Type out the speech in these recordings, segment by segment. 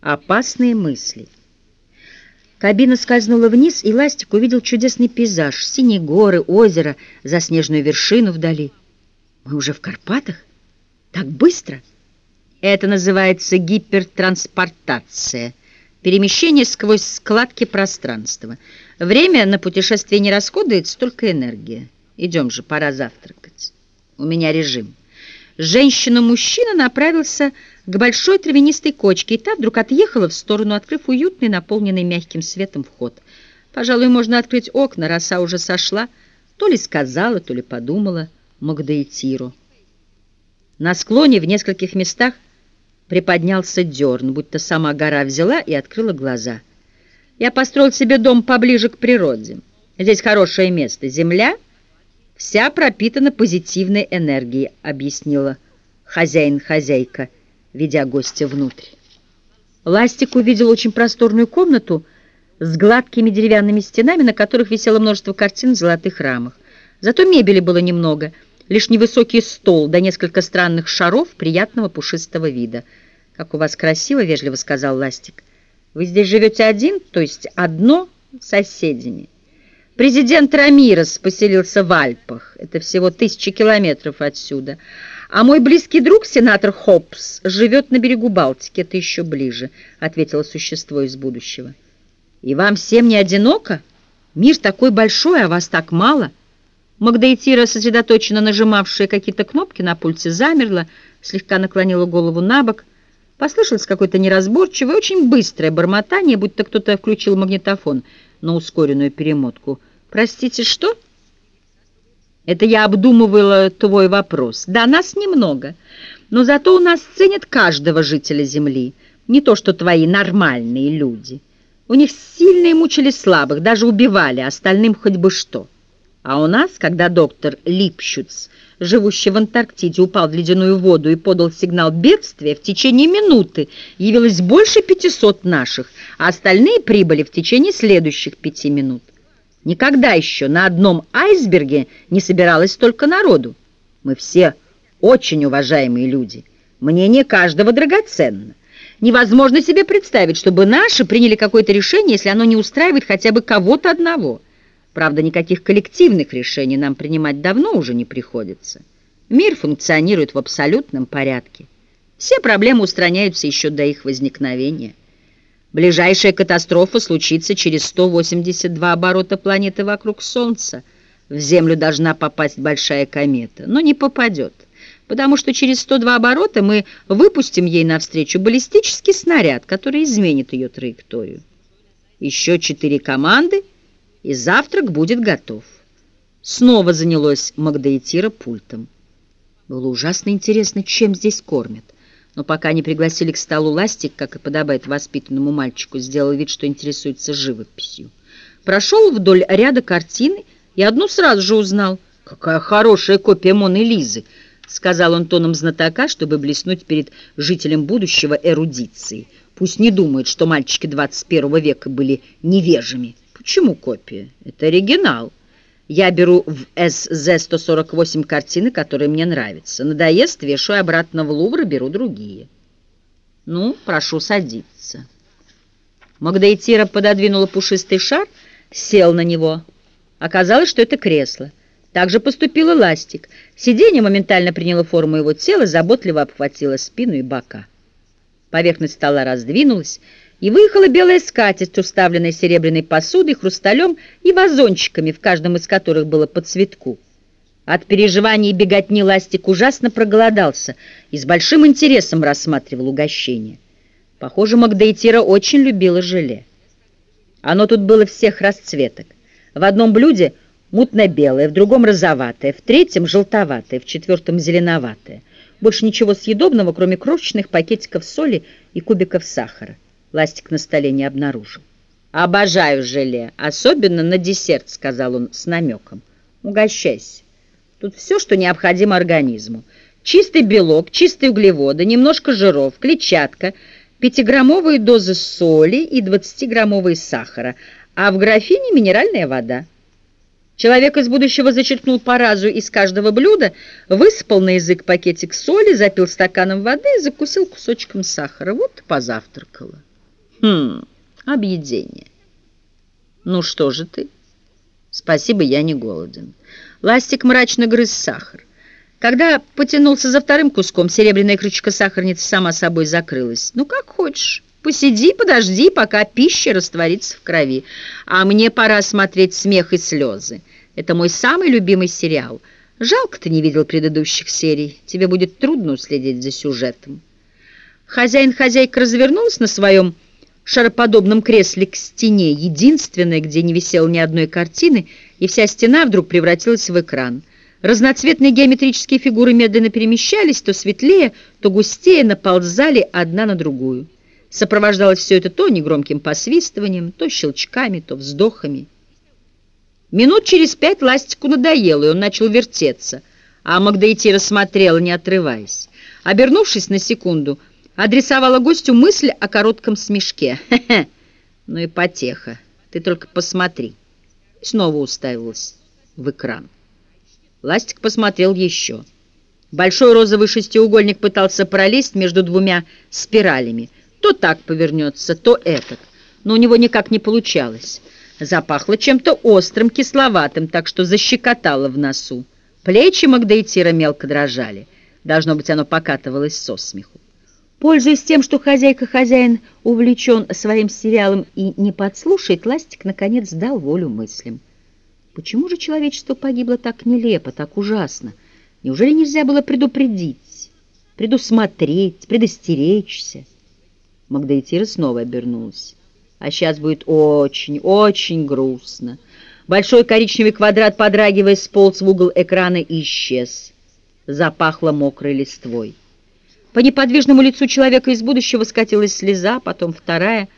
Опасные мысли. Кабина скользнула вниз, и Ластик увидел чудесный пейзаж. Синие горы, озеро, заснеженную вершину вдали. Мы уже в Карпатах? Так быстро? Это называется гипертранспортация. Перемещение сквозь складки пространства. Время на путешествие не расходует столько энергии. Идем же, пора завтракать. У меня режим. Женщина-мужчина направился к большой травянистой кочке, и та вдруг отъехала в сторону, открыв уютный, наполненный мягким светом вход. Пожалуй, можно открыть окна, роса уже сошла. То ли сказала, то ли подумала Магдаитиру. На склоне в нескольких местах приподнялся дерн, будто сама гора взяла и открыла глаза. Я построил себе дом поближе к природе. Здесь хорошее место. Земля — вся пропитана позитивной энергией», — объяснила хозяин-хозяйка, ведя гостя внутрь. Ластик увидел очень просторную комнату с гладкими деревянными стенами, на которых висело множество картин в золотых рамах. Зато мебели было немного, лишь невысокий стол да несколько странных шаров приятного пушистого вида. «Как у вас красиво!» — вежливо сказал Ластик. «Вы здесь живете один, то есть одно с соседями?» Президент Рамирес поселился в Альпах, это всего тысячи километров отсюда. А мой близкий друг, сенатор Хопс, живет на берегу Балтики, это еще ближе, ответило существо из будущего. И вам всем не одиноко? Мир такой большой, а вас так мало. Магдаитира, сосредоточенно нажимавшая какие-то кнопки на пульте, замерла, слегка наклонила голову на бок. Послышалось какое-то неразборчивое, очень быстрое бормотание, будто кто-то включил магнитофон на ускоренную перемотку — Простите, что? Это я обдумывала твой вопрос. Да, нас немного, но зато у нас ценят каждого жителя Земли, не то что твои нормальные люди. У них сильные мучили слабых, даже убивали, остальным хоть бы что. А у нас, когда доктор Липщуц, живущий в Антарктиде, упал в ледяную воду и подал сигнал бедствия, в течение минуты явилось больше 500 наших, а остальные прибыли в течение следующих пяти минут. Никогда еще на одном айсберге не собиралось столько народу. Мы все очень уважаемые люди. Мнение каждого драгоценно. Невозможно себе представить, чтобы наши приняли какое-то решение, если оно не устраивает хотя бы кого-то одного. Правда, никаких коллективных решений нам принимать давно уже не приходится. Мир функционирует в абсолютном порядке. Все проблемы устраняются еще до их возникновения. Ближайшая катастрофа случится через 182 оборота планеты вокруг Солнца. В Землю должна попасть большая комета, но не попадет, потому что через 102 оборота мы выпустим ей навстречу баллистический снаряд, который изменит ее траекторию. Еще четыре команды, и завтрак будет готов. Снова занялось Магдаитира пультом. Было ужасно интересно, чем здесь кормят но пока не пригласили к столу ластик, как и подобает воспитанному мальчику, сделал вид, что интересуется живописью. Прошел вдоль ряда картин и одну сразу же узнал. «Какая хорошая копия Моны Лизы!» — сказал он тоном знатока, чтобы блеснуть перед жителем будущего эрудиции. Пусть не думают, что мальчики 21 века были невежими. Почему копия? Это оригинал. Я беру в СЗ-148 картины, которые мне нравятся. Надоест, вешаю обратно в Лувр и беру другие. Ну, прошу садиться. Магдаитира пододвинула пушистый шар, сел на него. Оказалось, что это кресло. Так же поступил Ластик. Сиденье моментально приняло форму его тела, заботливо обхватило спину и бока. Поверхность стола раздвинулась, и выехала белая скатерть, уставленная серебряной посудой, хрусталем и вазончиками, в каждом из которых было по цветку. От переживаний и беготни Ластик ужасно проголодался и с большим интересом рассматривал угощение. Похоже, Магдаитира очень любила желе. Оно тут было всех расцветок. В одном блюде мутно-белое, в другом розоватое, в третьем желтоватое, в четвертом зеленоватое. Больше ничего съедобного, кроме крошечных пакетиков соли и кубиков сахара. Ластик на столе не обнаружил. «Обожаю желе, особенно на десерт», — сказал он с намеком. «Угощайся. Тут все, что необходимо организму. Чистый белок, чистые углеводы, немножко жиров, клетчатка, пятиграммовые дозы соли и 20-граммовые сахара, а в графине минеральная вода». Человек из будущего зачерпнул по разу из каждого блюда, высыпал на язык пакетик соли, запил стаканом воды и закусил кусочком сахара. Вот позавтракала. Хм, объедение. Ну что же ты? Спасибо, я не голоден. Ластик мрачно грыз сахар. Когда потянулся за вторым куском, серебряная крючка сахарницы сама собой закрылась. Ну, как хочешь. Посиди, подожди, пока пища растворится в крови. А мне пора смотреть «Смех и слезы». Это мой самый любимый сериал. Жалко ты не видел предыдущих серий. Тебе будет трудно уследить за сюжетом. Хозяин-хозяйка развернулась на своем шароподобном кресле к стене, единственное, где не висело ни одной картины, и вся стена вдруг превратилась в экран. Разноцветные геометрические фигуры медленно перемещались, то светлее, то густее наползали одна на другую. Сопровождалось все это то негромким посвистыванием, то щелчками, то вздохами. Минут через пять ластику надоело, и он начал вертеться, а Магдаити рассмотрела, не отрываясь. Обернувшись на секунду, адресовала гостю мысль о коротком смешке. «Хе-хе, ну и потеха, ты только посмотри». снова уставилась в экран. Ластик посмотрел еще. Большой розовый шестиугольник пытался пролезть между двумя спиралями — то так повернется, то этот. Но у него никак не получалось. Запахло чем-то острым, кисловатым, так что защекотало в носу. Плечи Магдаитира мелко дрожали. Должно быть, оно покатывалось со смеху. Пользуясь тем, что хозяйка-хозяин увлечен своим сериалом и не подслушает, Ластик, наконец, дал волю мыслям. Почему же человечество погибло так нелепо, так ужасно? Неужели нельзя было предупредить, предусмотреть, предостеречься? Магдаитира снова обернулась. А сейчас будет очень, очень грустно. Большой коричневый квадрат, подрагивая, сполз в угол экрана и исчез. Запахло мокрой листвой. По неподвижному лицу человека из будущего скатилась слеза, потом вторая.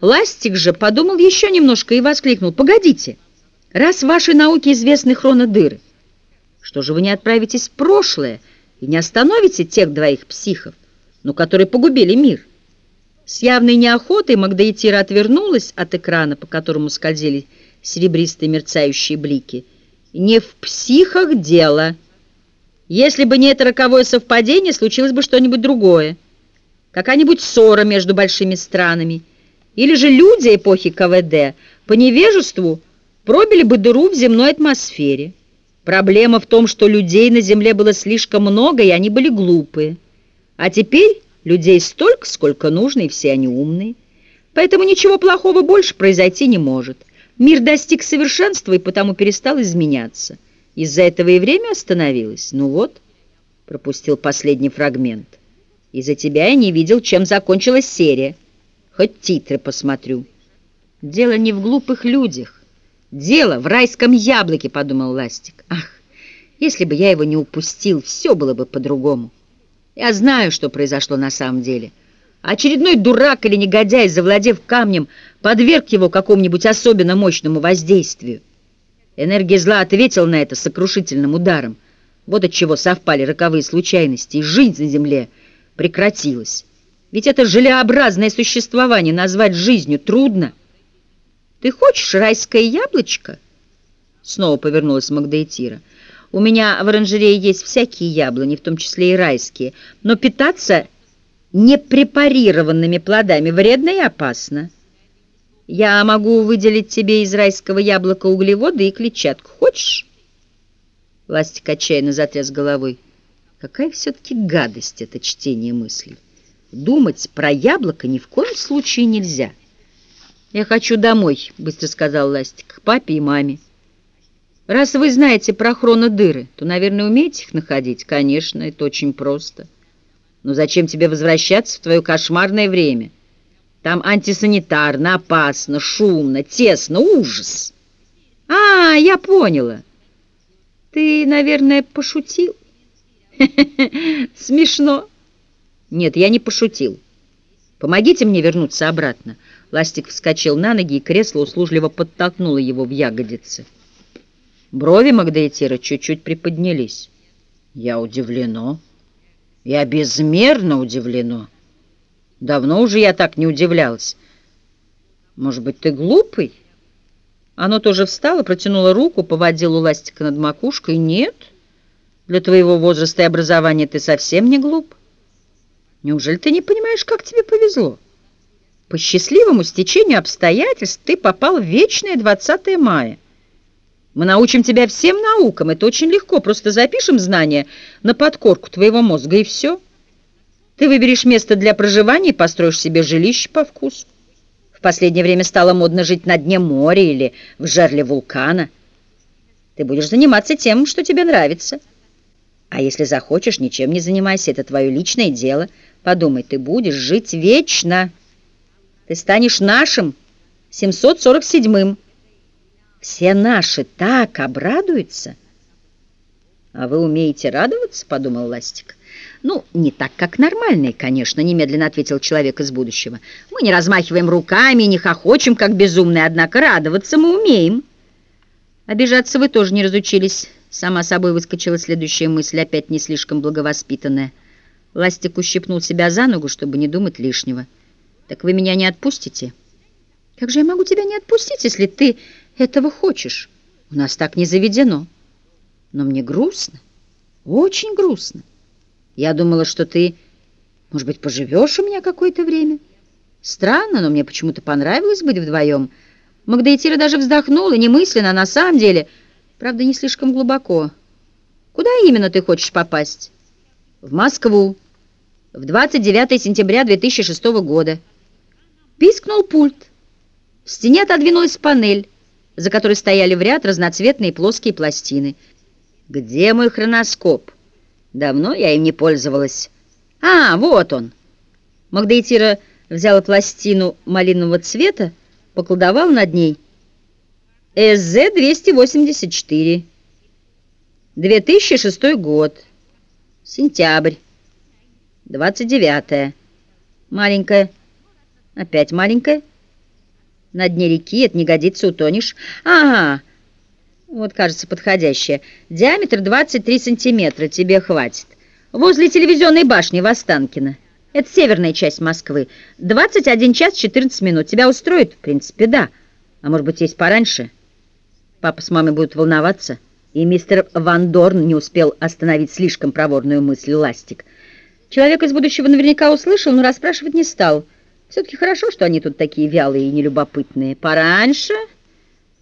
Ластик же подумал еще немножко и воскликнул. «Погодите, раз в вашей науке известны хронодыры, что же вы не отправитесь в прошлое и не остановите тех двоих психов, ну, которые погубили мир?» С явной неохотой Магдаитира отвернулась от экрана, по которому скользили серебристые мерцающие блики. «Не в психах дело. Если бы не это роковое совпадение, случилось бы что-нибудь другое. Какая-нибудь ссора между большими странами. Или же люди эпохи КВД по невежеству пробили бы дыру в земной атмосфере. Проблема в том, что людей на Земле было слишком много, и они были глупые. А теперь Людей столько, сколько нужно, и все они умные. Поэтому ничего плохого больше произойти не может. Мир достиг совершенства и потому перестал изменяться. Из-за этого и время остановилось. Ну вот, пропустил последний фрагмент. Из-за тебя я не видел, чем закончилась серия. Хоть титры посмотрю. Дело не в глупых людях. Дело в райском яблоке, подумал Ластик. Ах, если бы я его не упустил, все было бы по-другому. Я знаю, что произошло на самом деле. Очередной дурак или негодяй, завладев камнем, подверг его какому-нибудь особенно мощному воздействию. Энергия зла ответила на это сокрушительным ударом. Вот от чего совпали роковые случайности, и жизнь на земле прекратилась. Ведь это желеобразное существование назвать жизнью трудно. «Ты хочешь райское яблочко?» Снова повернулась Магдаитира. У меня в оранжерее есть всякие яблони, в том числе и райские, но питаться непрепарированными плодами вредно и опасно. Я могу выделить тебе из райского яблока углеводы и клетчатку. Хочешь?» Ластик отчаянно затряс головой. Какая все-таки гадость это чтение мыслей. Думать про яблоко ни в коем случае нельзя. «Я хочу домой», — быстро сказал Ластик, — «к папе и маме». Раз вы знаете про хронодыры, то, наверное, умеете их находить? Конечно, это очень просто. Но зачем тебе возвращаться в твое кошмарное время? Там антисанитарно, опасно, шумно, тесно, ужас. А, я поняла. Ты, наверное, пошутил? Смешно. Нет, я не пошутил. Помогите мне вернуться обратно. Ластик вскочил на ноги, и кресло услужливо подтолкнуло его в ягодицы. Брови Магдаитира чуть-чуть приподнялись. Я удивлено. Я безмерно удивлено. Давно уже я так не удивлялась. Может быть, ты глупый? Оно тоже встало, протянуло руку, поводило ластика над макушкой. Нет, для твоего возраста и образования ты совсем не глуп. Неужели ты не понимаешь, как тебе повезло? По счастливому стечению обстоятельств ты попал в вечное 20 мая. Мы научим тебя всем наукам, это очень легко, просто запишем знания на подкорку твоего мозга, и все. Ты выберешь место для проживания и построишь себе жилище по вкусу. В последнее время стало модно жить на дне моря или в жерле вулкана. Ты будешь заниматься тем, что тебе нравится. А если захочешь, ничем не занимайся, это твое личное дело. Подумай, ты будешь жить вечно. Ты станешь нашим, 747-м. Все наши так обрадуются. А вы умеете радоваться, подумал Ластик. Ну, не так, как нормальные, конечно, немедленно ответил человек из будущего. Мы не размахиваем руками, не хохочем, как безумные, однако радоваться мы умеем. Обижаться вы тоже не разучились. Сама собой выскочила следующая мысль, опять не слишком благовоспитанная. Ластик ущипнул себя за ногу, чтобы не думать лишнего. «Так вы меня не отпустите?» «Как же я могу тебя не отпустить, если ты этого хочешь? У нас так не заведено. Но мне грустно, очень грустно. Я думала, что ты, может быть, поживешь у меня какое-то время. Странно, но мне почему-то понравилось быть вдвоем». Магдаитира даже вздохнула, немысленно, а на самом деле, правда, не слишком глубоко. «Куда именно ты хочешь попасть?» «В Москву, в 29 сентября 2006 года». Пискнул пульт. В стене отодвинулась панель, за которой стояли в ряд разноцветные плоские пластины. «Где мой хроноскоп? Давно я им не пользовалась». «А, вот он!» Магдаитира взяла пластину малинового цвета, поколдовал над ней. СЗ-284. 2006 год. Сентябрь. 29. Маленькая. Опять маленькая. На дне реки, это не годится, утонешь. Ага. Вот, кажется, подходящая. Диаметр 23 сантиметра, тебе хватит. Возле телевизионной башни в Останкино. Это северная часть Москвы. 21 час 14 минут. Тебя устроит? В принципе, да. А может быть, есть пораньше? Папа с мамой будут волноваться. И мистер Ван Дорн не успел остановить слишком проворную мысль Ластик. Человек из будущего наверняка услышал, но расспрашивать не стал. Все-таки хорошо, что они тут такие вялые и нелюбопытные. Пораньше?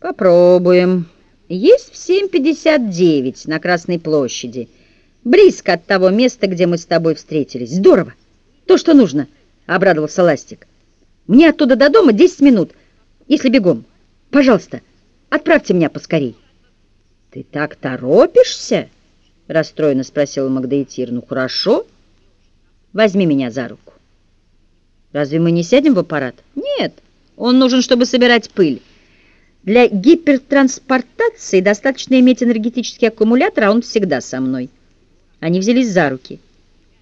Попробуем. Есть в 7.59 на Красной площади. Близко от того места, где мы с тобой встретились. Здорово. То, что нужно, — обрадовался Ластик. Мне оттуда до дома 10 минут, если бегом. Пожалуйста, отправьте меня поскорей. Ты так торопишься? — расстроенно спросила Магдаитир. Ну, хорошо. Возьми меня за руку. Разве мы не сядем в аппарат? Нет, он нужен, чтобы собирать пыль. Для гипертранспортации достаточно иметь энергетический аккумулятор, а он всегда со мной. Они взялись за руки.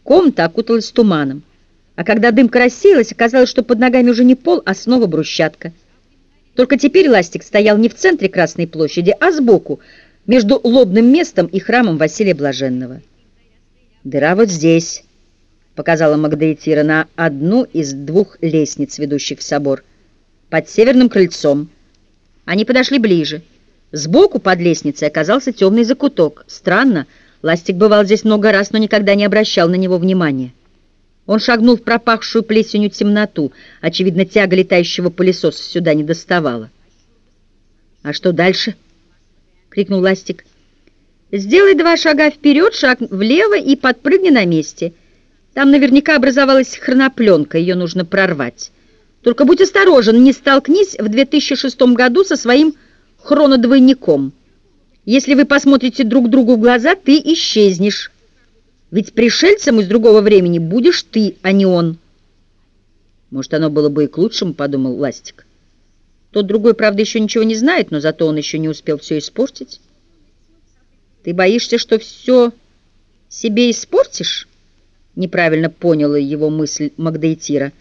Комната окуталась туманом. А когда дымка рассеялась, оказалось, что под ногами уже не пол, а снова брусчатка. Только теперь ластик стоял не в центре Красной площади, а сбоку, между лобным местом и храмом Василия Блаженного. «Дыра вот здесь», — показала Магдаитира на одну из двух лестниц, ведущих в собор, под северным крыльцом. Они подошли ближе. Сбоку под лестницей оказался темный закуток. Странно, Ластик бывал здесь много раз, но никогда не обращал на него внимания. Он шагнул в пропахшую плесенью темноту. Очевидно, тяга летающего пылесоса сюда не доставала. «А что дальше?» — крикнул Ластик. «Сделай два шага вперед, шаг влево и подпрыгни на месте. Там наверняка образовалась хронопленка, ее нужно прорвать. Только будь осторожен, не столкнись в 2006 году со своим хронодвойником. Если вы посмотрите друг другу в глаза, ты исчезнешь». Ведь пришельцем из другого времени будешь ты, а не он. Может, оно было бы и к лучшему, подумал Ластик. Тот другой, правда, еще ничего не знает, но зато он еще не успел все испортить. Ты боишься, что все себе испортишь? Неправильно поняла его мысль Магдаитира.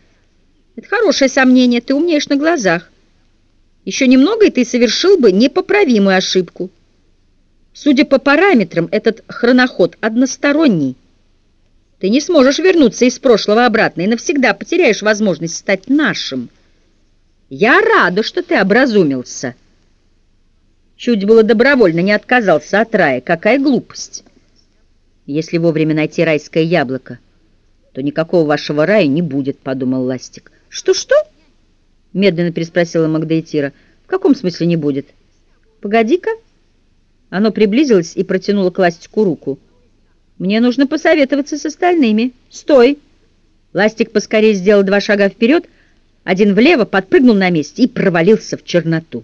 Это хорошее сомнение, ты умнеешь на глазах. Еще немного, и ты совершил бы непоправимую ошибку. Судя по параметрам, этот хроноход односторонний. Ты не сможешь вернуться из прошлого обратно и навсегда потеряешь возможность стать нашим. Я рада, что ты образумился. Чуть было добровольно не отказался от рая. Какая глупость. Если вовремя найти райское яблоко, то никакого вашего рая не будет, подумал Ластик. Что-что? — медленно переспросила Магдаитира. «В каком смысле не будет?» «Погоди-ка». Оно приблизилось и протянуло к Ластику руку. «Мне нужно посоветоваться с остальными. Стой!» Ластик поскорее сделал два шага вперед, один влево, подпрыгнул на месте и провалился в черноту.